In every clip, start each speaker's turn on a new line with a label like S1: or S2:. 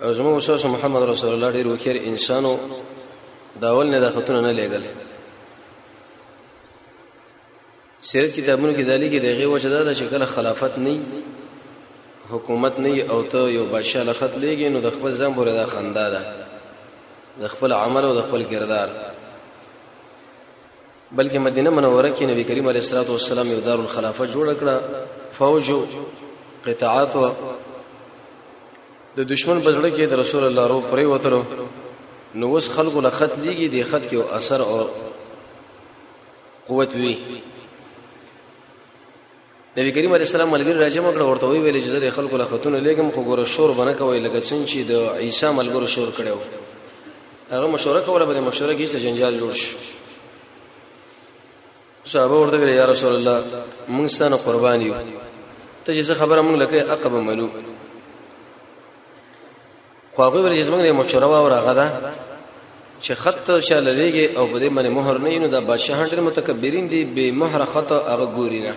S1: زموږ استاد محمد رسول الله ډیر وکړ انسانو دا اول نه د خطونه نه لګل سیرت کتابونو کې دالي کې دغه وجه دا ده چې کله خلافت نه حکومت نه او ته یو بادشاہ لخت لګي نو د خپل ځان بوره دا خندا ده د خپل عمل او د خپل کردار بلکې مدینه منوره کې نبی کریم علیه الصلاه والسلام یو دار الخلافه جوړ کړه فوج قطاعات د دشمن په ځړه کې د رسول الله رو پرې وترو نو وس خلکو له خط لیږي د خط کې اثر او قوت وی نبی کریم علیه السلام ملګری راجم کړ ورته وی ویل چې زه خلکو له خاتون لګم خو ګوره شور بنه کوي لکه څنګه چې د عیسی ملګرو شور کړو هغه مشوره کوله به مشوره کې څه جنجال جوړ شو صحابه ورته ویل یا رسول الله موږ ستاسو قربان یو ته چې خبره موږ لکه عقب ملو خو هغه ویل چې زمونږ مشوره و راغه ده چې خط شاله لګي او په دې باندې مهر نه نو دا بادشاهان ډېر متکبرین دي به مهر خط هغه ګوري نه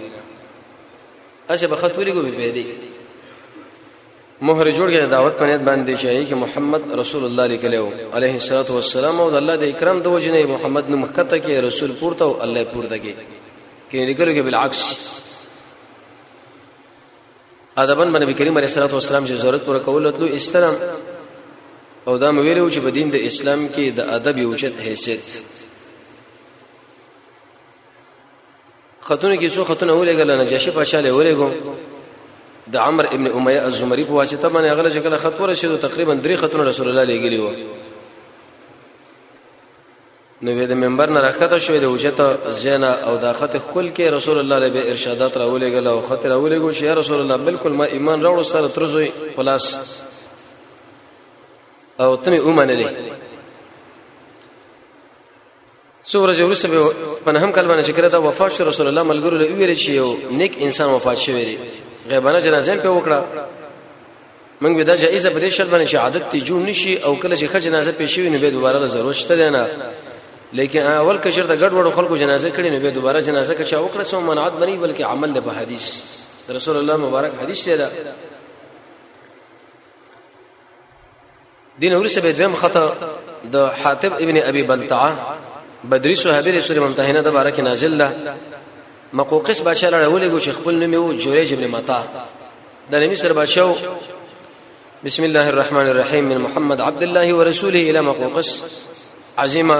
S1: اشه به خط ولې ګوري په دې مهر جوړ کړي دعوت پنيت باندې شي چې محمد رسول الله لیکلو عليه الصلاه والسلام او الله د اکرام د وجنه محمد نو مخته کې رسول پورته او الله پورته کې کې لیکلو کې بالعکس ادبن باندې کریم علیه الصلاه والسلام چې ضرورت پر کول تلو اسلام او دا مې ویلو چې په دین د اسلام کې د ادب یو چت حیثیت خاتون کې څو خاتون ولېګل نه جشه په شاله ولېګو د عمر ابن امیه الزمری په واسطه باندې هغه شکل خط ورشد تقریبا درې خاتون رسول الله لېګلی وو نو به د منبر نه راکته شوې د اوچته زینا او د خط خپل کې رسول الله له ارشادات راولې غل او خط راولې ګو چې رسول الله بالکل ما ایمان راوړ سره ترزوي خلاص او تمه اومنلې څوره چې ورسې په هم کال باندې ذکر دا وفات شو رسول الله ملګرو له ویل چې یو نیک انسان وفات شوی دی غیبانه جنازه په وکړه موږ به دا جایزه په دې شرط باندې چې عادت ته جوړ نشي او کله چې خځه جنازه پېښ شي نو به دوباره له ضرورت شته دی نه لیکن اول کې شرط ګډ وډ خلکو جنازه کړي نو به دوباره جنازه کچا وکړه سو منعت بني بلکې عمل د په حدیث رسول الله مبارک حدیث دی دین ورسه به دیم خطا د حاتب ابن ابي بلتعه بدري صحابي رسول ممتحنه د بارک نازل له مقوقس بادشاہ لړولې ګو شیخ خپل نوم یو جوریج ابن متا د نبی سره بادشاہ بسم الله الرحمن الرحيم من محمد عبد الله ورسوله الى مقوقس عزيمه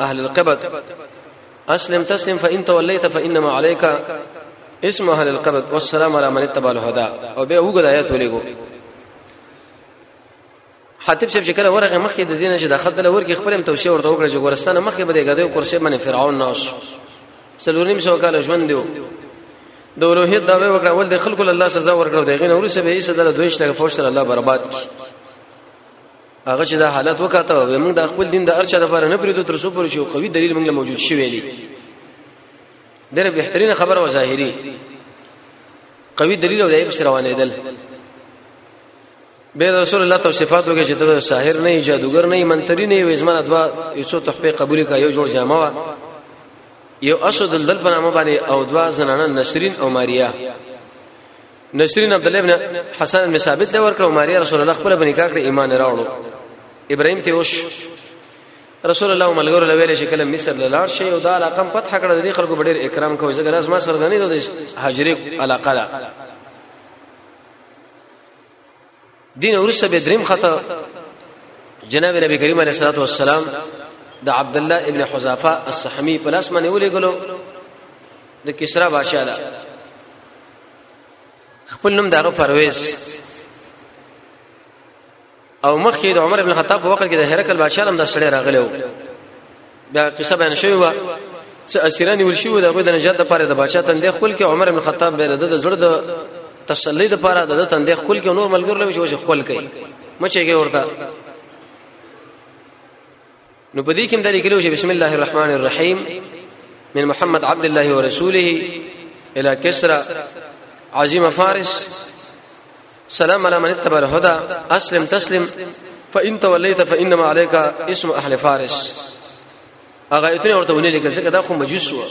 S1: اهل القبط اسلم تسلم فان توليت فانما عليك اسم اهل القبط والسلام على من اتبع الهدى او به وګد آیات ولېګو حاتب صاحب چې کله ورغه مخکې د دینه چې د خدله ورکه خپل هم توشي ورته وکړه چې ګورستانه مخکې به د غدو کرسي باندې فرعون ناس سلوریم سو کال ژوند دیو د اولوهیت دا وکړه ول د خلکو الله سزا ورکړه د غین اورسه به یې سزا دوی شته فوج سره الله برباد کی هغه چې دا حالت وکاته و موږ د خپل دین د ارشد لپاره نه پریدو تر څو پر شو قوي دلیل موږ موجود شوی دی ډېر بهترین خبر و ظاهری قوي دلیل او دایب سره وانه دل به رسول الله ته صفات وګه چې ته ساحر نه جادوګر نه منتری نه وې زمانه دوا یو څو تحفه قبول کا یو جوړ جامه وا یو اسد الدل په نامه باندې او دوا زنانه نسرین او ماریا نسرین عبد الله ابن حسن بن ثابت له ورکړه ماریا رسول الله خپل باندې کاکړه ایمان راوړو ابراهیم ته وش رسول الله ملګرو له ویلې شکل مصر له لاړ شي او دا علاقه په تح کړه د خلکو ډېر اکرام کوي ځکه لازم سرګنې د هاجرې علاقه دین ورسره به دریم خطه جناب نبی کریم علیه الصلاه والسلام د عبد الله ابن حذافه الصحمی په لاس باندې ولېګلو د کسرا بادشاہ لا خپل نوم دغه پرويز او مخکې د عمر ابن خطاب په وخت کې د هرکل بادشاہ هم د سړی راغلی و بیا قصه بیان شوی و چې اسیران ول شي و د غوډه نجات لپاره د بادشاہ تندې خپل کې عمر ابن خطاب به د زړه د تسلی لپاره د تندې خپل کې نور ملګر لوي چې خپل کوي مچېږي ورته نو په دې کې د لیکلو چې بسم الله الرحمن الرحیم من محمد عبد الله ورسوله الى كسرى عظیم فارس سلام على من اتبع الهدى اسلم تسلم فان توليت فانما عليك اسم اهل فارس هغه ایتونه ورته ونی لیکل چې دا خو مجوس و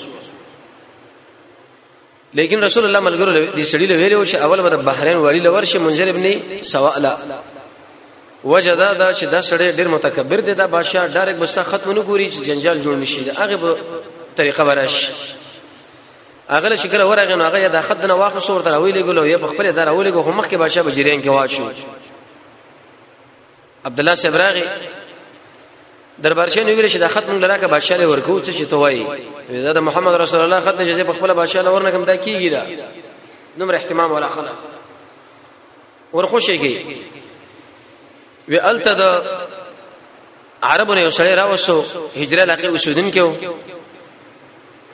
S1: لیکن رسول الله ملګرو دې سړي له ویلو چې اول به د بحرین والی لور شي منذر ابن سوالا وجدا دا چې دا سړی ډیر متکبر دی دا بادشاہ ډایرک بستا ختم نه ګوري چې جنجال جوړ نشي دا هغه به طریقه براش هغه له شکر ورغه نو هغه د خد نه واخ صورت راوي لګلو یې په خپل دراولې غو مخ کې بادشاہ بجریان کې واچو عبد الله صاحب راغی دربار شین ویل چې دا خط مونږ لراکه بادشاہ له ورکو څه چې توای دا د محمد رسول الله خط چې په خپل بادشاہ له ورنه کوم دا کیږي دا نمر اهتمام ولا خلق ورخوشيږي وی الته د عربونه یو سړی راوسو هجره لکه وسودن کې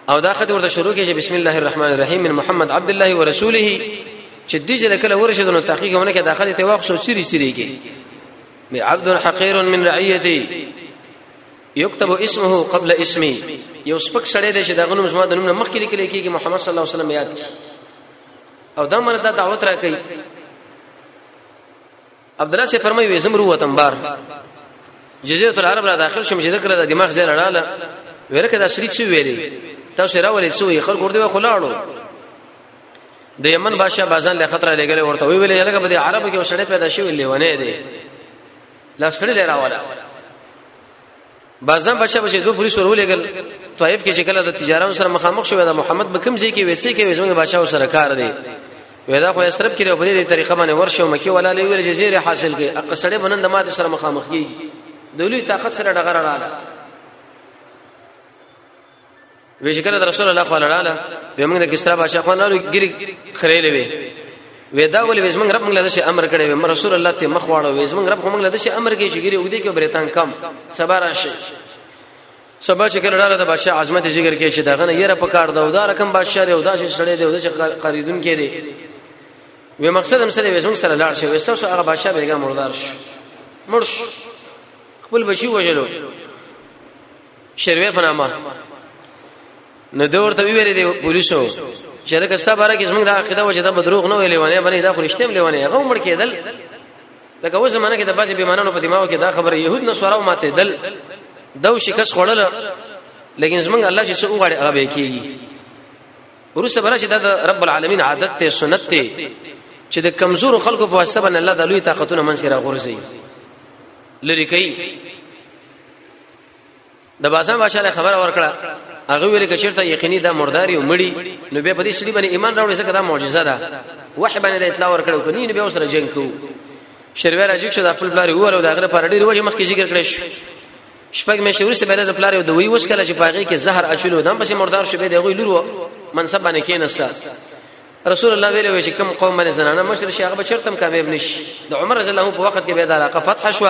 S1: او دا خط ورته شروع کیږي بسم الله الرحمن الرحیم من محمد عبد الله ورسوله چې دې جل کله ورشد نو تحقیقونه کې داخله ته واخ سو چیرې چیرې کې می عبد حقیر من رعیتی یكتب اسمه قبل اسمي یو سپک سړی دی چې دا غنوم زما د نوم نه مخکې لیکل کېږي محمد صلی الله علیه وسلم یاد کی او دا مردا دعوت را کوي عبد الله سي فرمایي وې زمرو وطن بار جزیره العرب را داخل شم چې ذکر د دماغ زین اړاله ورکه دا شریک سو ویلې تاسو راولې سوې خلک ورته خلاړو د یمن بادشاہ بازان له خطر لګلې ورته وی ویلې لکه په عربو کې وسړې پیدا شوی لیونه دی لا سړې لراواله بازم بچا بچا دو پولیس ورولېګل طائف کې چې کله د تجارانو سره مخامخ شو دا محمد بکم ځای کې وېڅې کې زموږ بادشاہ سره کار دی ودا خو یسرب کې په دې طریقه باندې ورشه مکی ولا لوی ویل جزیره حاصل کې اق سړې بنند ماته سره مخامخ کیږي دولي طاقت سره ډغره رااله وی چې کله رسول الله صلی الله علیه و موږ د کسرا بادشاہ خو نه ګری خریلې وی وی دا ولې وې موږ رب موږ له شي امر کړی وی رسول الله ته مخ واړو وی موږ رب موږ له شي امر کوي چې ګری وګدي کې بریتان کم صبر راشي سبا چې کله ډاله د بادشاہ عظمت ذکر کې چې داغه نه یره په کار دا ودا رقم بادشاہ دی ودا چې سړی دی ودا چې قریدون کې دی وی مقصد هم سره وې موږ سره لاړ شي وې تاسو هغه بادشاہ بیګا مردار شو مرش خپل بچي وجلو شروع په نامه نو دا ورته ویل دي پولیسو چې راکه صبره کې زموږ د عقیده و چې دا بدروغ نه ویلې ونه باندې دا خو رښتیا ملې ونه هغه مړ کېدل لکه اوس زمانه کې د بعضې بیمانانو په دماغ کې دا خبره يهود نه سوراو ماته دل دو شکست خړل لیکن زمونږ الله چې څو غړي هغه به کیږي ورسره برا چې د رب العالمین عادت ته سنت ته چې د کمزور خلکو په واسطه باندې الله د لوی طاقتونو منځ کې راغورځي لری کوي د بازان بادشاہ له خبره ورکړه هغه ویل کې چیرته یقیني دا مرداري او مړی نو به په دې سړي باندې ایمان راوړي ځکه دا معجزه ده وحی باندې د اطلاع ورکړو کني نو به سره جنگ کوو شروع راځي چې د خپل بلاري وره دا غره پر ډیر وجه مخکې ذکر کړی شو شپږ مېشته ورسې بل د پلار یو دوی وس کله چې پاغي کې زهر اچولو دم پسې مردار شوه دی غوی لور منصب باندې کېنسته رسول الله ویل وی چې کوم قوم باندې زنانه مشر شي هغه بچرتم کامیاب نشي د عمر رضی الله په وخت کې به دا علاقه فتح شو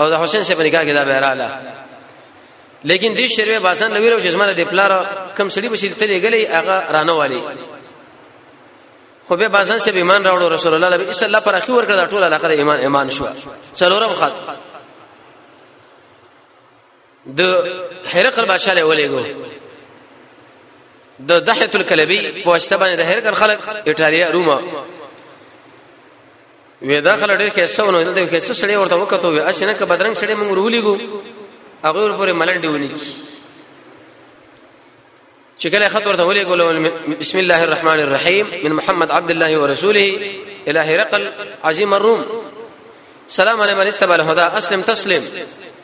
S1: او د حسین سره نکاح کې دا بهراله لیکن دې شروع باسن لویلو چې زمره د پلار کم سړي بشي ته لګلې هغه رانه والی خو به باسن سره ایمان راوړو رسول الله به صلی الله پر اخی ورکړه دا ټول علاقه ایمان ایمان شو څلورم خط د هرقل بادشاہ له ولېګو د دحیه الکلبی په واسطه باندې د هرقل خلک ایتالیا روما وې دا خلک ډېر کې څو نه دلته کې څو سړی ورته وکړو وې اسنه ک بدرنګ سړی موږ رولېګو هغه ورپورې ملنډي ونی چې کله خط ورته ولې ګولو بسم الله الرحمن الرحیم من محمد عبد الله ورسوله الى هرقل عظیم الروم سلام علی من اتبع الهدى اسلم تسلم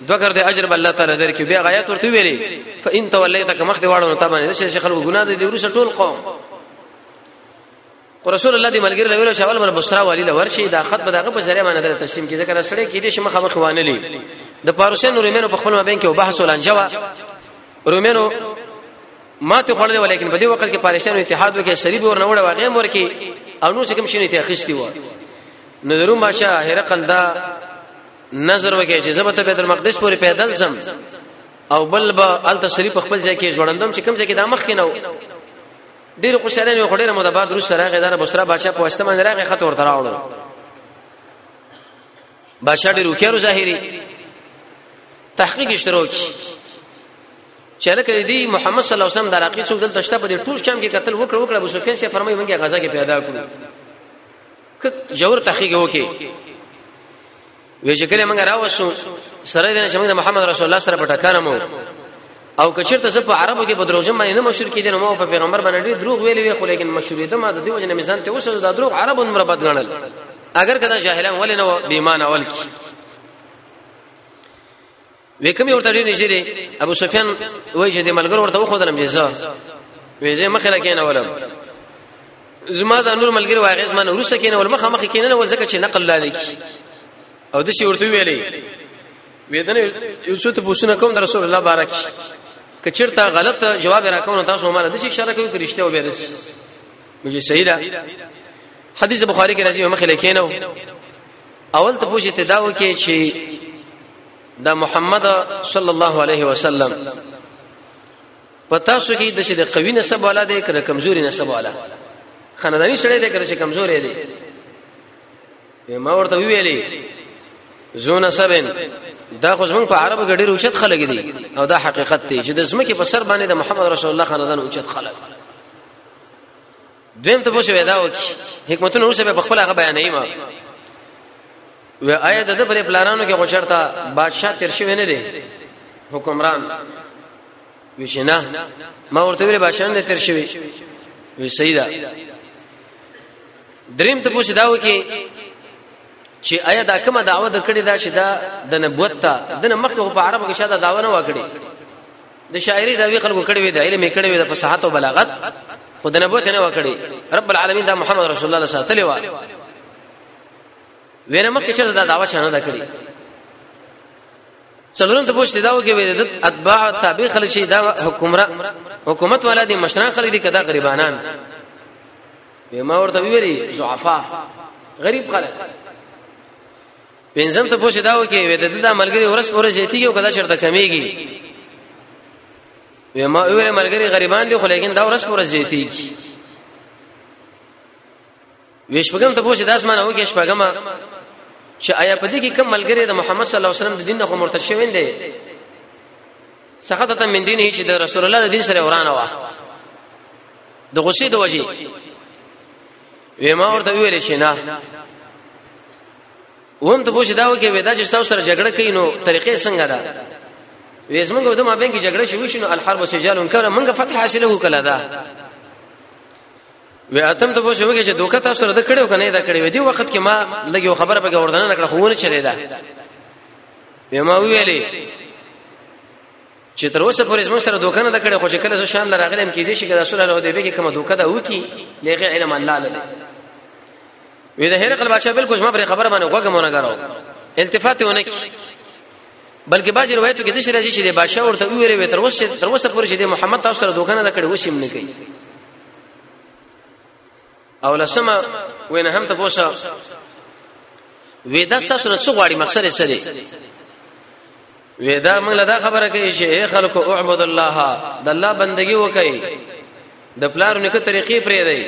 S1: دوګر د اجر الله تعالی درکې بیا غایت ورته ویلې فان تولیتک مخ دی واړو ته باندې چې خلکو ګناه دي ورسره ټول قوم خو رسول الله دی ملګری لویل شاول مر بصرا والی لور شي دا خط به دغه په ذریعہ باندې در تسلیم کی ذکر سره کې دي شمه خبر خوانه لې د پاروسین رومینو په خپل مابین کې وبحث ولانجوا رومینو ماته خړلې ولیکن په دې وخت کې پاریسانو اتحاد وکړي صلیب ور نه وړه واغې مور کې او نو څکم شینې ته اخیستی و نظرو ماشه هرقل دا نظر وکړي چې زبته بیت المقدس پورې پیدل زم او بل به ال تصریف خپل ځای کې جوړندم چې کوم ځای کې د مخ کې نو ډیر خوشاله نه خړې مو د بعد روس راغې دار بصره بادشاہ په واسطه باندې راغې خط ورته راوړو بادشاہ ډیر وکړو ظاهری تحقیق شروع کی چله کړی دی محمد صلی الله علیه وسلم د عراقی څوک دلته شته په دې ټول شام کې قتل وکړ وکړ ابو سفیان سي فرمایي مونږه غزا کې پیدا کړو ک جوړ تحقیق وکي وی چې کله موږ راوښو سره دې چې موږ محمد رسول الله سره پټکانه مو او کچرته زه په عربو کې په دروژن باندې نه مشهور کیدم او په پیغمبر باندې ډېر دروغ ویلې وی خو لیکن مشهورې ده ما د دې وجه نه میزان ته اوسه دا دروغ عربو نمبر بد غنل اگر کدا جاهلان ولې نه بې ایمان اول کی وکمه ورته ډیر نږدې دی ابو سفیان وایي چې د ملګرو ورته وخو دلم جزا ویزه مخه لکینه ولم زما د نور ملګری واغې زما نور سره کینه ول مخه مخه کینه ول ځکه چې نقل لاله کی او د شي ورته ویلې ویدنه یوسف ته پوښتنه کوم د رسول الله بارک کچرته غلط جواب راکونه تاسو مال د شي اشاره کوي چې رښتیا وبرس مجه صحیح ده حدیث بخاری کې راځي مخه لکینه اول ته پوښتنه دا وکي چې دا محمد صلی الله علیه وسلم پتا سو کې د شه د قوی نسب والا دی کړه کمزوري نسب والا خاندانی سره دی کړه چې کمزوري دی ما ورته ویلې زونه سبن دا خو زمون په عربو کې ډېر اوچت خلک دي او دا حقیقت دی چې د زمکه په سر باندې د محمد رسول الله خاندان اوچت خلک دویم ته پوښتنه ودا وکي حکمتونه اوسه په خپل هغه بیانې ما و آیا د پر پلانانو کې غوښړتا بادشاہ تیر شوی نه دی حکمران وشنه ما ورته ویل بادشاہ نه تیر شوی وی سیدا دریم ته پوښتنه دا وکي چې آیا دا کومه دعوه د کړي دا چې دا د نبوت ته د مخکې په عربو کې شاده دعوه نه وکړي د شاعري دا وی خلکو کړي وي د علم کړي وي د فصاحت او بلاغت خو د نبوت نه وکړي رب العالمین دا محمد رسول الله صلی الله علیه وسلم ویره مخکې چې دا داوا شانه دا کړی څلورم ته پوښتنه دا وکړي د اتباع تابع خلک شي دا حکومت حکومت والا دي مشران خلک دي کدا غریبانان به ما ورته ویری ضعفا غریب خلک پنځم ته پوښتنه دا وکي وې د دا ملګری ورس پورې زیاتیږي او کدا چرته کمیږي وې ما ویل ملګری غریبان دي خو لیکن دا ورس پورې زیاتیږي وې شپږم ته پوښتنه داس مانه وکي شپږم چې آیا په دې کې کوم ملګری د محمد صلی الله علیه وسلم د دین نه خو مرتد شوی دی سخطه من دینه چې د رسول الله د دین سره ورانه و د غصې د وجې وې ما ورته ویل شي نه وهم ته پوښتنه دا وکي ودا چې تاسو سره جګړه کوي نو طریقې څنګه ده وې زمونږ د ما بین کې جګړه شوې شنو الحرب سجال کړه مونږ فتح حاصله وکړه دا وې اتم ته پوښتنه وکي چې دوکه تاسو سره د کړو کنه دا کړو دی وخت کې ما لګي خبره به وردن نه کړه خو نه چلے دا وې ما ویلې چې تر اوسه پورې زموږ سره دوکه نه کړې خو چې کله زه شام لراغلم کې دې شي کله رسول الله دې به کې کوم دوکه دا وکی دغه علم الله لري وې د هرقل بادشاہ بالکل زما پر خبره باندې غوږ مونږ غراو التفات ونه کی بلکې بعضی روایتو کې د شي راځي چې د بادشاہ ورته ویری وي تر اوسه تر اوسه پورې چې د محمد تاسو سره دوکه نه کړې وسیم نه کوي او لسمه وینه هم ته پوسه وې دا تاسو نه څو غواړي مقصد یې سره ودا موږ له دا خبره کوي چې اے خلکو اعبد الله د الله بندگی وکړئ د پلارو نیکه طریقې پرې دی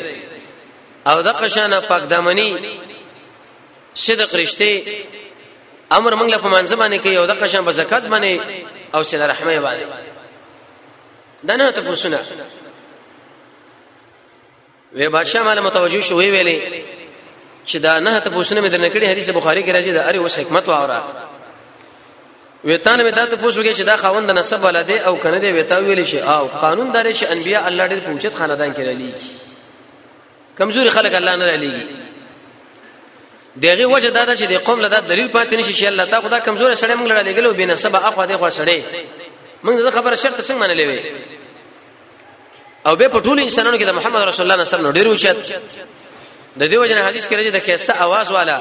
S1: او د قشانه پاک دمنی صدق رښتې امر موږ له پمانځ باندې کوي او د قشان په زکات باندې او سره رحمه باندې دنه ته پوښتنه وی بادشاہ مال متوجه شو وی ویلې چې دا نه ته پوښتنه مې درنه کړې حدیث بخاری کې راځي دا اره اوس حکمت واوره ویتان وی دا ته پوښوږي چې دا خاوند نسب ولده او کنه دی ویتا ویل شي او قانون دار شي انبیا الله ډېر پوښت خاندان کې لېږي کمزوري خلک الله نه لېږي دغه وجه دا ده چې د قوم لدا دلیل پاتې نشي چې الله تعالی خدا کمزور سره موږ لړلې ګلو بینه سبا اخو دغه سره موږ دا خبره شرط څنګه منلې وي او به په ټول انسانانو کې د محمد رسول الله صلی الله علیه وسلم ډیر وشت د دې وجنه حدیث کې راځي د کیسه आवाज والا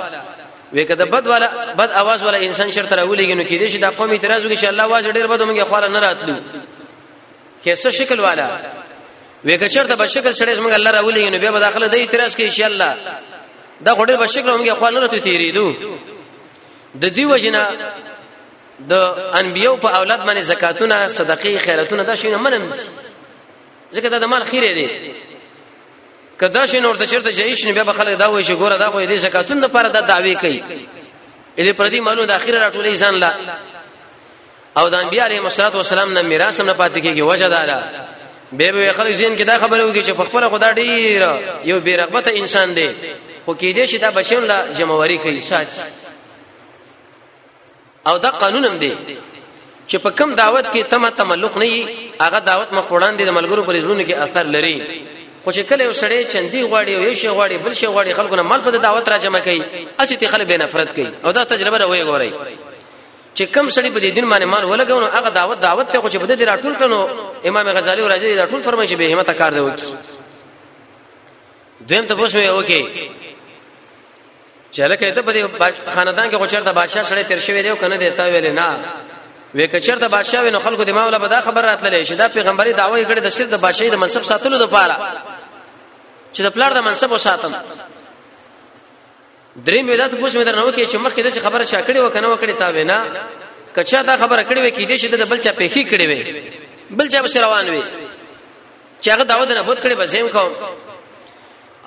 S1: وې کده بد والا بد आवाज والا انسان شرط راولېږي نو کې دې چې د قوم اعتراض وکړي چې الله واز ډیر بد موږ خواله نه راتلو کیسه شکل والا وې که چرته په شکل سره موږ الله راولېږي نو بیا به داخله د اعتراض کوي چې الله دا خوري په شکل موږ خواله نه راتلو تیریدو د دې وجنه د انبیو په اولاد باندې زکاتونه صدقې خیراتونه دا شي نه منم ځکه دا د مال خیره دی کدا شي نور د چرته جهیش نه بیا به خلک دا وایي چې ګوره دا خو دې زکاتونه لپاره دا دعوی کوي دې پر دې مالو د اخیره راټولې ځان لا او د انبیاء علیهم الصلاه والسلام نه میراث نه پاتې کیږي وجه دا ده به به خلک زین کې دا خبره وږي چې په خپل خدا ډیر یو بیرغبت انسان دی خو کې دې شي دا بچیان لا جمعواري کوي سات او دا قانون هم دی چې په کم دعوت کې تمه تملق نه وي هغه دعوت مخ وړاندې د ملګرو پر ژوند کې اثر لري خو چې کله یو سړی چندي غواړي او یو شی غواړي بل شی غواړي خلکو نه مال په دعوت را جمع کوي اسی ته خلک به نفرت کوي او دا تجربه راوي غوري چې کم سړی په دې دین باندې مال ولګونو هغه دعوت دعوت ته خو چې بده دې راټول کړنو امام غزالی او راځي دا ټول فرمایي چې به همت کار دی وکي دویم ته پوښتنه وکي چې لکه ته په دې خاندان کې غوچرته بادشاہ سره تیر شوی دی او کنه دی تا ویل نه وې کچرته بادشاہ وینو خلکو د ماوله به دا خبر راتللې چې دا پیغمبري داوی کړي د صرف د بادشاہي د منصب ساتلو لپاره چې د پلار د منصب وساتم درې مې دا ته پوښتنه درنو کې چې مخکې د خبره چا کړې و کنه وکړې تا وینا کچا دا خبره کړې وې کې دې چې د بل چا پیخي کړې وې بل چا بس روان وې چې هغه داوود نه بوت کړې بزم کوم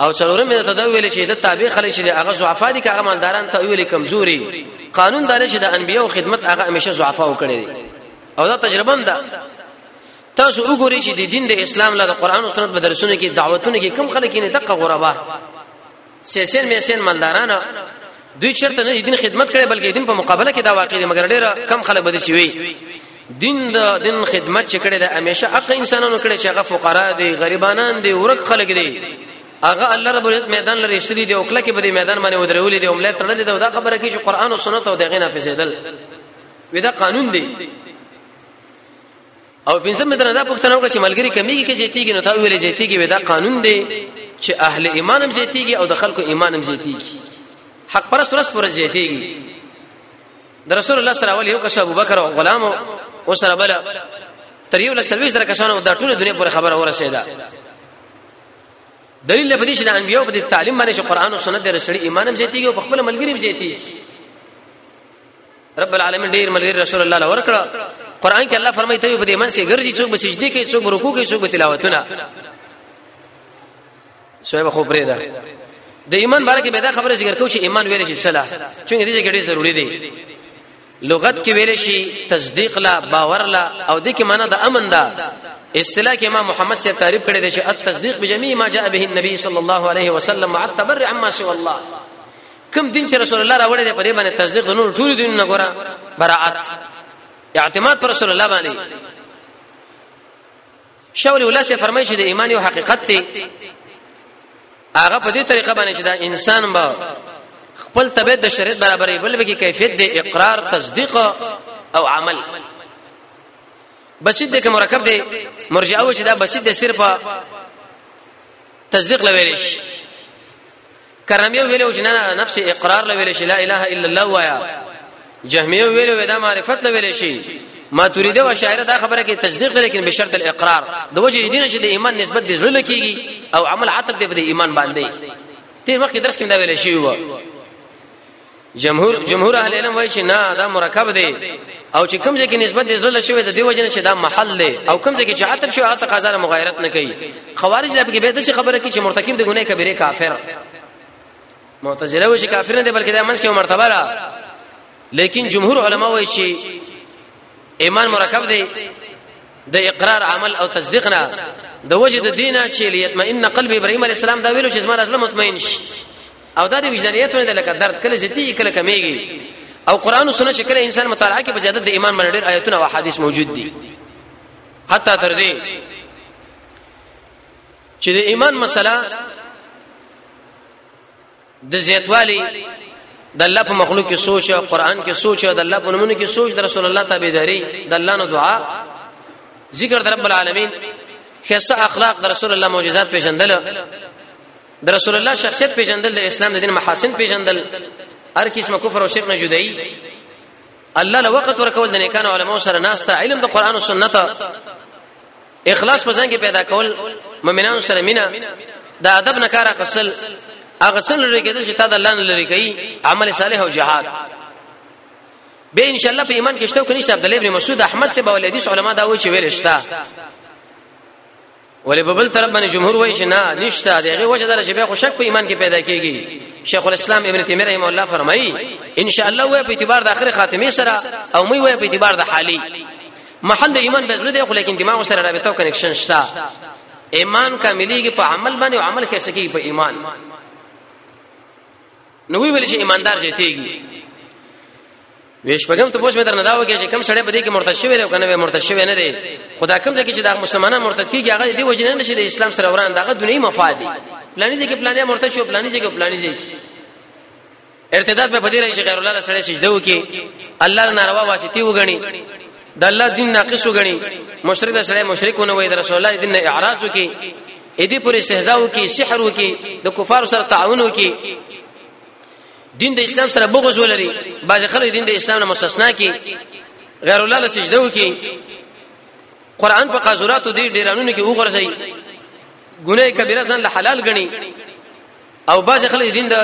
S1: او څلورم ته دا ویل چې د تابع خلک چې هغه ضعفا دي هغه مالداران ته ویل کمزوري قانون دا چې د انبیو خدمت هغه همیشه ضعفا وکړي او دا تجربه هم ده تاسو وګورئ چې د دین د اسلام له قرآن او سنت مدرسونو کې دعوتونه کې کم خلک نه دقه غربا سیسن میسن مالداران دوی چرته نه دین خدمت کړي بلکې دین په مقابله کې دا واقع دي مګر ډېر کم خلک بده شي وي دین د دین خدمت چې کړي د همیشه حق انسانانو کړي چې هغه فقرا دي غریبانان دي ورک خلک دي هغه الله رب العزت میدان لري سری دی او کله کې په دې میدان باندې ودرولې دی عمله تړلې ده دا خبره کې چې قران او سنت او دغه نافذېدل ودا قانون دی او پنځم مدر دا پښتنه وکړه چې ملګری کمیږي کې جیتیږي نو تا ویلې جیتیږي ودا قانون دی چې اهل ایمان هم جیتیږي او د خلکو ایمان هم جیتیږي حق پرست ورس پر جیتیږي د رسول الله سره اول یو کس ابو بکر او غلام او سره بل تر یو لسویس در کسانو د ټول دنیا پر خبره ورسېده دلیل په دې چې د انبیو په تعلیم باندې چې قران او سنت د رسول ایمان هم زیاتیږي او په خپل ملګری هم زیاتیږي رب العالمین ډیر ملګری رسول الله لور کړ قران کې الله فرمایي ته په دې منځ کې ګرځي څوک به سجدي کوي څوک رکوع کوي څوک تلاوتونه سوې خو پرې ده د ایمان باره کې به دا خبره ذکر کوو چې ایمان ویل شي صلاح چونګې دې کې ډېر ضروری دی لغت کې ویل شي تصدیق لا باور لا او دې کې معنی د امن ده اصطلاح کې امام محمد سے تعریف کړی دی چې التصدیق بجميع ما جاء به النبي صلی الله علیه وسلم مع التبرع عما سوى الله کوم دین چې رسول الله راوړی دی پرې باندې تصدیق نور ټول دین نه ګورا براءت اعتماد پر رسول الله باندې شیخ ولی الله سے فرمایي چې د ایمان یو حقیقت دی هغه په دې طریقه باندې چې دا انسان به خپل طبيعت د شریعت برابرې بل به کې کیفیت دی اقرار تصدیق او عمل بسید دې کې مرکب دی مرجعه و چې دا بسید دې صرف تصدیق لویل شي کرامي ویلو چې نه نفس اقرار لویل شي لا اله الا الله وایا جهمي ویلو ودا معرفت لویل شي ما تريده او شاعر دا خبره کې تصدیق لري لیکن بشرط الاقرار د وجه دین چې د ایمان نسبت د زړه کیږي او عمل عتب د ایمان باندې تیر وخت درس کې دا ویل شي وو جمهور جمهور اهل علم وایي چې نه دا مرکب دی او چې کوم ځای کې نسبت دې زړه شوی د دیو جن چې دا محل دی او کوم ځای کې چې عتب شوی هغه قضا مغایرت نه کوي خوارج لا به د خبره کې چې مرتکب د ګناه کبیره کافر معتزله وایي چې کافر نه دی بلکې د منځ کې مرتبه را لیکن جمهور علما وایي چې ایمان مرکب دی د اقرار عمل او تصدیق نه د وجه د دینه چې لیتمئن قلب ابراهیم علی السلام دا ویلو چې زما رسول مطمئن شي او دا د وجدانیتونه د لکه درد کله زیاتیږي کله کمیږي او قران او سنت چې کله انسان مطالعه کوي په زیادت د ایمان باندې ډېر آیتونه او احادیث موجود دي حتی تر دې چې د ایمان مسله د زیاتوالي د الله په مخلوق کې سوچ او قران کې سوچ او د الله په نمونه کې سوچ د رسول الله تابعداري د الله نو دعا ذکر د رب العالمین خیسه اخلاق د رسول الله معجزات پیژندل د رسول الله شخصیت پیژندل د اسلام د دین محاسن پیژندل هر قسمه کفر او شرک نه جدایي الله له وخت ورکول د نیکانو علماو سره ناسته علم د قران او سنت اخلاص په ځان کې پیدا کول مؤمنانو سره مینا د ادب نه کار اخیستل هغه څنګه لري کېدل چې تا د الله نه لري کوي عمل صالح او جهاد به ان شاء الله په ایمان کې شته او کني عبد الله ابن مسعود احمد سے باول حدیث علما دا و چې ویل شته ولې په بل طرف باندې جمهور وایي چې نه نشته دغه وجه دره چې به خو شک په ایمان کې پیدا کیږي شیخ الاسلام ابن تیمیه رحم الله فرمایي ان شاء الله وای په اعتبار د اخر خاتمه سره او مې وای په اعتبار د حالي محل د ایمان به زړه دی خو لیکن دماغ سره رابطه او کنکشن شته ایمان کاملېږي په عمل باندې او عمل کې سکی په ایمان نو ویل چې ایماندار جتېږي ویشپګم ته پوښتنه درنه دا وکړي چې کم سړی په دې کې مرتد شوی دی کنه مرتد شوی نه دی خدا کوم ځکه چې دا مسلمانان مرتد کیږي هغه دی وجنه نشي د اسلام سره وران دغه دنیوي مفاد دي پلاني دي کې پلاني مرتد شو پلاني دي کې پلاني دي ارتداد په بدی راشي غیر الله له سره سجده وکي الله ناروا واسطي وګڼي د الله دین ناقص وګڼي مشرک سره مشرک ونه وي د رسول الله دین اعراض وکي اې دې پر استهزاء وکي سحر وکي د کفار سره تعاون وکي دین د اسلام سره بغض ولري بعض خلک دین د اسلام نه مستثنا کی غیر الله له سجده وکي قران په قاذوراتو دی ډیرانونه کې وګرځي ګناه کبیره ځان له حلال غني او بعض خلک دین د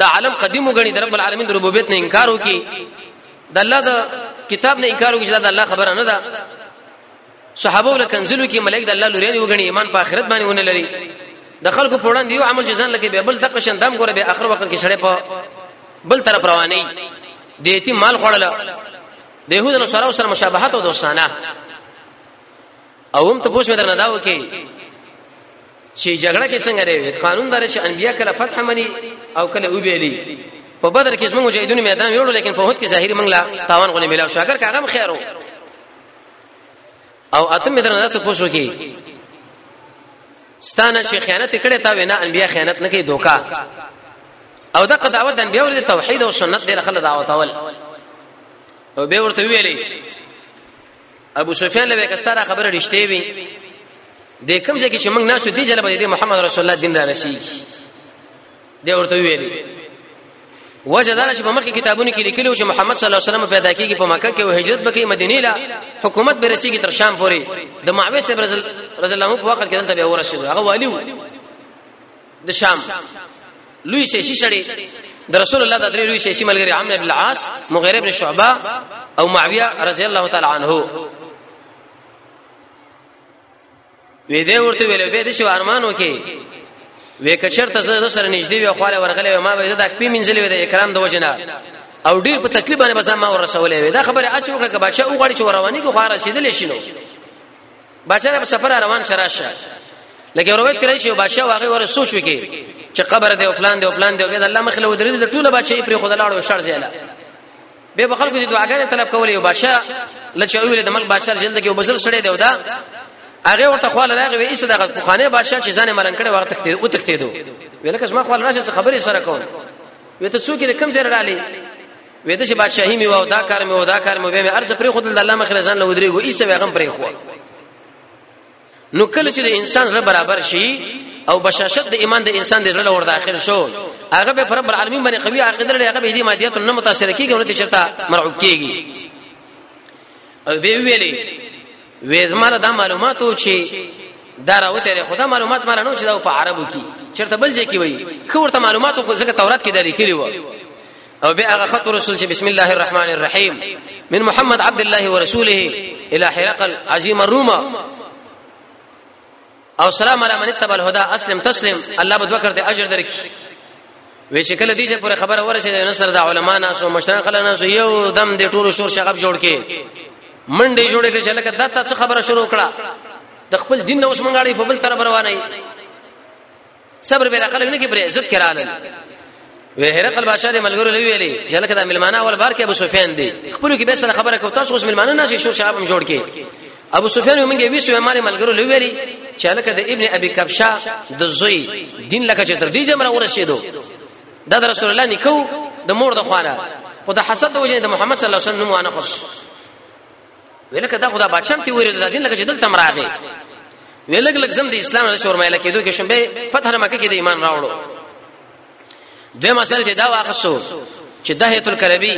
S1: د عالم قدیم وګڼي د رب العالمین د ربوبیت نه انکار وکي د الله د کتاب نه انکار وکي چې دا د الله خبره نه ده صحابه له کنزلو کې ملائک د الله لوريان وګڼي ایمان په آخرت باندې ونه لري د خلکو په وړاندې یو عمل جزان لکه به بل دغه شندام ګوره به اخر وخت کې شړې په بل طرف رواني د یتیم مال خوړل د يهودو نو سره سره مشابهت او دوستانه او هم ته پوښتنه درنه داو کې چې جګړه کې څنګه دی قانون دار چې انبیا کله فتح مني او کله وبېلي په بدر کې زموږ مجاهدونو میدان ویړو لیکن په هوت کې ظاهري منګلا تاوان غونې ملاو شاګر کاغم خیرو او اته مې درنه ته پوښو کې ستانه چې خیانت کړي تا وینا انبیا خیانت نه کوي دوکا او دغه دعوت د انبیا ورته توحید او سنت ډیره خل دعوت اول او به ورته ویلې ابو سفیان له وکستره خبره رښتې وي د کوم ځای کې چې موږ ناسو دی جلبه د محمد رسول الله دین را رسیږي دی ورته ویلي وجه دا چې په مخکې کتابونو کې لیکلي و چې محمد صلی الله علیه وسلم پیدا کیږي په مکه کې او هجرت وکړي مدینه له حکومت به رسیږي تر شام پورې د معاویه ابن رضی الله عنه په وخت کې دلته به ورسېد هغه والی و د شام لوی شي شړې د رسول الله د درې لوی شي ملګری عمرو بن العاص مغیره بن شعبه او معاویه رضی الله تعالی عنه وې دې ورته ویل به د شو ارمانو کې وې کچر ته زه سره نږدې وې خواله ورغلې ما به زه د خپل منځلې وې د اکرام د وجنه او ډیر په تکلیف باندې بس ما ورسولې وې دا خبره اچ وکړه که بچا او غړي چې رواني کو خو رسیدلې شینو بچا په سفر روان شراشه لکه روایت کړی چې بادشاہ واغې ور سوچ وکي چې قبر دې او فلان دې او فلان دې او دې الله مخله ودرې دې ټوله بادشاہي پر خدای لاړو شړ زیاله به په خلکو دي دعاګانې طلب کولې او بادشاہ لچې ویل د ملک بادشاہ جلد کې وبزر سړې دی او دا هغه ورته خو لراغه وې ایسه دغه خانه بادشاہ چې ځان ملنګ کړي وخت تختې او تختې دو ویل کس ما خو راشه خبرې سره کوم وې ته څوک دې کم ځای راړلې وې ته چې بادشاہي می و دا کار می و دا کار می به ارزه پرې خود الله مخ رزان له ودرې و ایسه وغم پرې خو نو کله چې د انسان زړه برابر شي او بشاشت د ایمان د انسان د زړه ور داخل شو هغه به رب العالمین باندې قوي عقیده لري هغه به دې مادیات نه متاثر کیږي او نتیجه ته مرعوب کیږي او به ویلي وېزمره دا معلوماتو چې دا راوته خدا معلومات مال نه چې دا په عربو کې چرته بل ځای کې وي خو ورته معلوماتو خو ځکه تورات کې د لیکلي وو او بیا هغه خط رسول چې بسم الله الرحمن الرحیم من محمد عبد الله ورسوله الى حرقل عظیم الروم او سلام علی من اتبع الهدى اسلم تسلم الله بدو کړ دې اجر درکې وې چې کله دیجه پر خبره ورسېده نو سره د علما ناسو مشران خلک ناسو یو دم دې ټولو شور شغب جوړ کې منډې جوړې کړې چې لکه دا تاسو خبره شروع کړه د خپل دین نو اوس مونږ اړې په بل طرف روانه صبر به خلک نه کې پر عزت کړهل وی هرقل بادشاہ دې ملګرو لوي ویلي چې لکه دا ملمانه اول بار کې ابو سفیان دی خپل کې به سره خبره کوي تاسو اوس ملمانه نه شي شور شعب هم جوړ کې ابو سفیان یې موږ ویسو مال ملګرو لوي ویلي چې لکه د ابن ابي کبشا د زوی دین لکه چې تر دې جمره ورسېدو دا د رسول الله نکو د مور د خوانه خو د حسد د وجه د محمد صلی الله علیه وسلم نوم وانه خوش ولکه دا خدا بادشاہ ته ویل دا دین لکه چې دلته مراغه ولګ لګ زم د اسلام د شورمایله کېدو کې شنبه فتح مکه کې د ایمان راوړو دوی مسله ته دا واخصو چې دهیت الکربی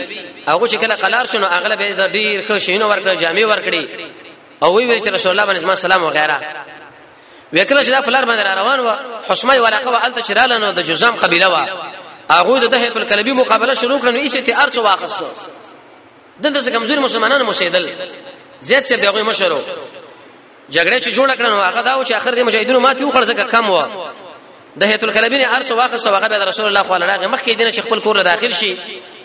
S1: هغه چې کله قلار شنو اغلب د ډیر خو شینو ورکړه جامع ورکړي او وی ویل چې رسول الله باندې ما سلام وغیرہ وکړه چې دا پلار باندې روان و حسمه ورقه و الته چراله نو د جزام قبيله و هغه د دهیت الکربی مقابله شروع کړنو ایسه ته ارڅ واخصو دلته څه کمزوري مسلمانانو مسیدل زیات څه دغه مشرو جګړه چې جوړ کړنو هغه دا و چې اخر دې مجاهدینو ماتي وخړ ځکه کم و د هیت الکلبین ارڅ واخص واخه به رسول الله صلی الله علیه مخکې دینه چې خپل کور داخل شي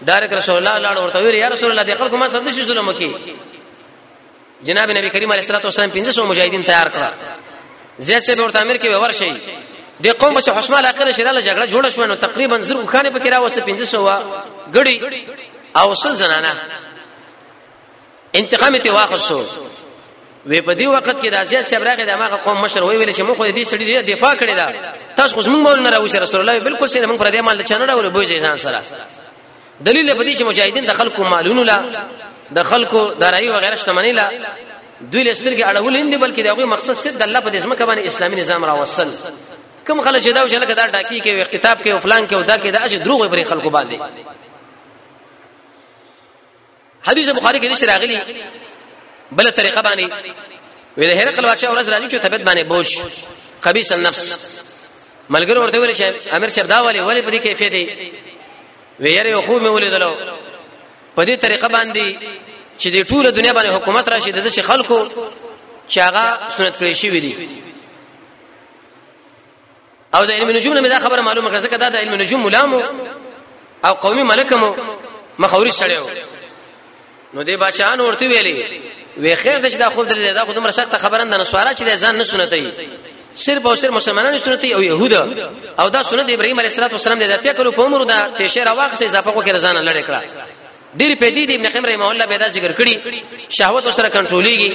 S1: ډایرک رسول الله لاړ ورته ویل یا رسول الله دې خلکو ما سره د شي ظلم وکي جناب نبی کریم علیه الصلاه والسلام 1500 مجاهدین تیار کړ زید سے ورته امر کې به ورشي د قوم بس حشمال اخر شراله جګړه جوړه شو نو تقریبا زر خانه پکې راوسته 1500 غړي او سل زنانه انتقام ته واخصو وی په دې وخت کې د ازیات صاحب راغی د هغه قوم مشر وی ویل چې موږ خو دې سړي دې دفاع کړی دا تاسو خو موږ مول نه راوښه رسول الله بالکل سره موږ پر دې مال د چانه ډول بوجي ځان سره دلیل په دې چې مجاهدین د خلکو مالونو لا د خلکو دارایي وغیرہ شتمنۍ لا دوی لسترګي اړول نه دي بلکې دغه مقصد صرف د الله په دې ځمکه باندې اسلامي نظام راوصل کوم خلک چې دا وشل کدا ډاکی کې اختتاب کې او فلان کې او دا کې دا چې دروغ پرې خلکو باندې حدیث بخاری کې نشي راغلي بل طریقه باندې وې د هرقل بادشاہ ورځ راځي چې طبيعت باندې بوج خبيث النفس ملګر ورته ویل شي امیر صاحب دا ولې ولې په دې کیفیت دی ویره خو مې ولیدلو په دې طریقه باندې چې د ټوله دنیا باندې حکومت راشي د خلکو چې هغه سنت کړی شي وي دي او د علم نجوم نه دا خبره معلومه کړه ځکه دا د علم نجوم ملامو او قومي ملکمو مخوري سره نو دی بادشاہان ورته ویلي وی خیر د چې دا خوب درې دا خو دومره سخته خبره نه نسوارا چې ځان نه سنتي صرف او صرف مسلمانانو سنتي او يهودا او دا سنت ابراهيم عليه السلام د اتیا کلو په عمر دا تشه راوخه اضافه کو کې رضان لړ کړه ډېر په دې دي ابن قیم رحمه الله به دا ذکر کړي شهوت سره کنټرولېږي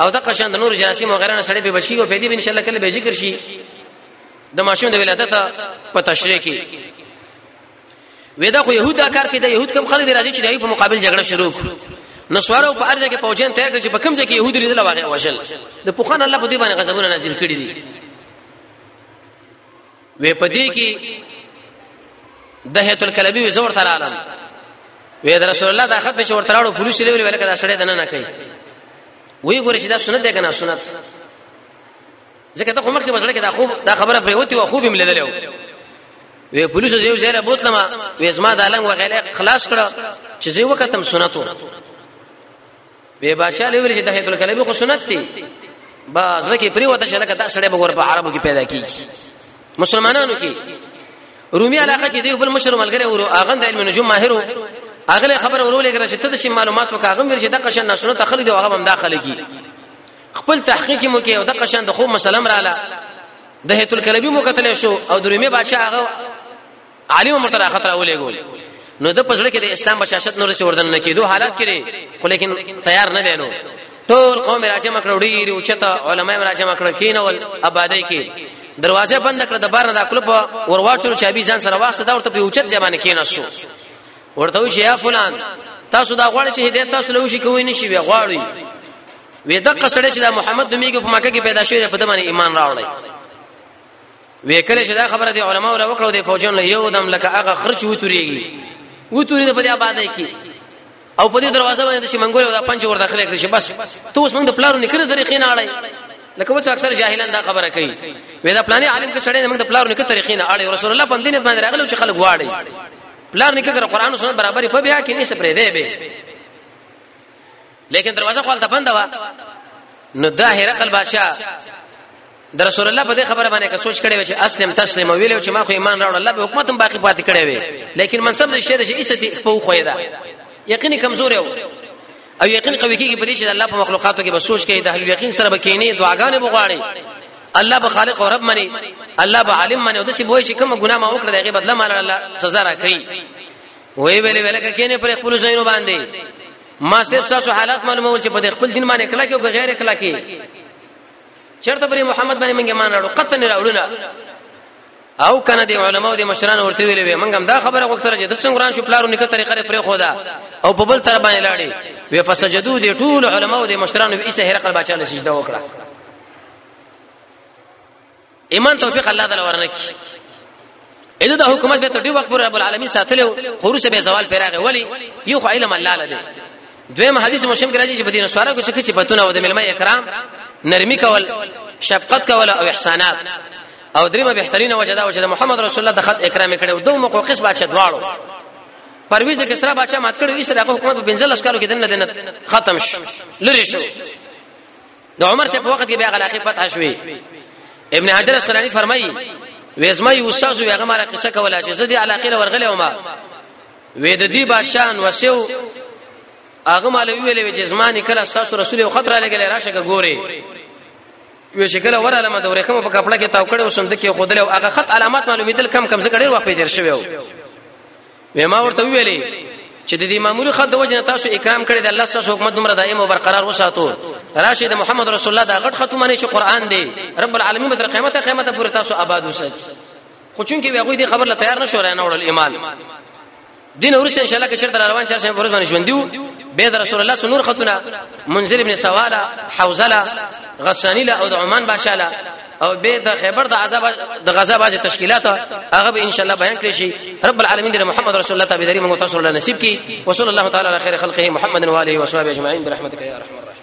S1: او د قشان د نور جراثیم وغیرہ نه سړې به بچي او په دې ان شاء الله کله به ذکر شي د ماشوم د ولادت په تشریح کې ودا خو يهودا کار کوي د يهود کوم خلک راځي چې د په مقابل جګړه شروع کړي نسوارو په ارزه کې پوجین تیر کړي چې په کوم ځای کې يهود لري د واقع وشل د پوخان الله په دې باندې غضبونه نازل کړي دي وې پدې کې د هیت الکلبی زور تر عالم وې د رسول الله دا خط چې ورته راړو پولیس لري ولې کدا سړی دنه نه کوي وی ګورې چې دا سنت ده کنه سنت ځکه ته خو مخکې مسله کې دا خوب دا خبره پرې وتی او خوب یې ملي درو وی پولیس یو ځای را بوتلم وې زما د لنګ وغیله خلاص کړه چې زه وکتم سنتو به بادشاہ لوي چې تحیت الکلبی خو سنت دی با زړه کې پریوته شلکه دا سړی به ګور په عربو کې پیدا کیږي مسلمانانو کې رومي علاقه کې دی بل مشر ملګری ورو اغند علم نجوم ماهرو اغله خبر ورو لګره چې ته د معلومات وکاغه مې چې د قشن نشونه تخلي دی هغه هم داخله کی خپل تحقیق مو کې او د قشن د خو مسلم رااله د هیت الکلبی مو کتل شو او د رومي بادشاہ هغه عالم مرته را خطر اولېګو نو د پزړه کې د اسلام بشاشت نور څه وردن نه کېدو حالات کړي خو لیکن تیار نه دی نو ټول قوم راځم کړو ډیر او چته علماء راځم کړو کینول آبادی کې دروازه بند کړ د بار نه د کلب ورواچو چابي ځان سره واخته دا ورته په اوچت ځمانه کې نشو ورته وی یا فلان تاسو دا غواړئ چې هدایت تاسو له وشي کوی نشي وی غواړي وې د قصړې چې د محمد دمیګه په مکه کې پیدا شوی په دمانه ایمان راوړی وې کله چې دا خبره دی علما ولا وکړو دی فوجان له یو دم لکه هغه خرچ وتریږي وتوري د په دې آبادای کې او په دې دروازه باندې چې منګول دا پنځه ور داخله کړی بس ته اوس موږ د پلارو نکره طریقې نه اړای لکه وڅ اکثر جاهلان دا خبره کوي وې دا پلانې عالم کې سړی موږ د پلارو نکره طریقې نه اړای رسول الله باندې نه باندې راغلو چې خلک واړي پلار نکره قرآن او سنت برابرې په بیا کې نشته پرې دی به لیکن دروازه خپل ته بند و نو دا هرقل بادشاہ د رسول الله په دې خبره باندې که سوچ کړي چې اسلم تسلیم ویلو چې ما خو ایمان راوړ الله به حکومت هم باقی پاتې کړي وي لیکن منصب دې شهر شي ایستي په خو یدا یقیني کمزور یو او یقین قوي کیږي په دې چې الله په مخلوقاتو کې به سوچ کوي د اهل یقین سره به کینی دعاګانې بغواړي الله به خالق او رب مني الله به عالم مني او د څه بوې چې کوم ګناه ما وکړه دغه بدله مال الله سزا راکړي وی ویلې ویلې کینه پر خپل زینو باندې ما صرف تاسو حالات معلومول چې په دې خپل دین باندې کلا کې او غیر کلا کې چرته پر محمد باندې منګه مان راړو قطه نه راړو نه او کنه دی علماء دی مشران ورته ویلې وي منګه دا خبره غوښتره چې د څنګه قران شو پلارو نکه طریقې پرې خو دا او په بل تر باندې لاړې وی فسجدو دی ټول علماء دی مشران وی ایسه هرقل بچا له سجده وکړه ایمان توفیق الله تعالی ورنه کی اې دا حکومت به تر دې وخت پورې رب العالمین ساتلو خروسه به زوال پیراغه ولی یو خو علم الله لده دویم حدیث مسلم کې راځي چې بدینه سواره کو چې کچې پتونه او د ملما اکرام نرمي کول شفقت کول او احسانات او دریمه بهترینه وجه دا وجه د محمد رسول الله د خط اکرام کړو دوه موقع قص بادشاہ دواړو پرویز د کسرا بادشاہ مات کړو ایسره حکومت په بنزل اسکالو کې دنه دنه ختم شو لری شو د عمر سے په وخت کې بیا غلاخي فتح شوې ابن حجر اسقلانی فرمایي وېزما یو استاد ویغه مارا قصه کوله چې زه دې علاقې ورغلې ومه وې د دې بادشاہ وسیو هغه مال ویلې چې زماني کله تاسو رسول او خطر لګل راشه ګوري وې شکل وراله ما دورې کوم په کپړه کې تاو کړو سم د کې خودل او هغه خط علامات معلومېدل کم کم څه کړي وخت پیدا شوی وې ما ورته ویلې چې د دې ماموري خد وجه تاسو اکرام کړی د الله تاسو حکومت دومره دائم او برقرار وساتو راشي د محمد رسول الله دا غټ ختمه نه چې قران دی رب العالمین به تر قیامت قیامت پورې تاسو آباد وسات خو چونکی وی غوی دې خبر لا تیار نشو رانه وړل ایمان دین ورسې ان شاء الله کې چرته روان چر شم فرض باندې ژوند دیو به د رسول الله نور خطونه منذر ابن سواله حوزله غسانیله او د عمان باشاله او به د خیبر د عذاب د غزا باز تشکیلات هغه به ان شاء الله بیان کړی شي رب العالمین د محمد رسول الله تعالی دې موږ تاسو له نصیب کی وصلی الله تعالی علی خیر خلقه محمد و علیه و صحبه اجمعین برحمتک یا ارحم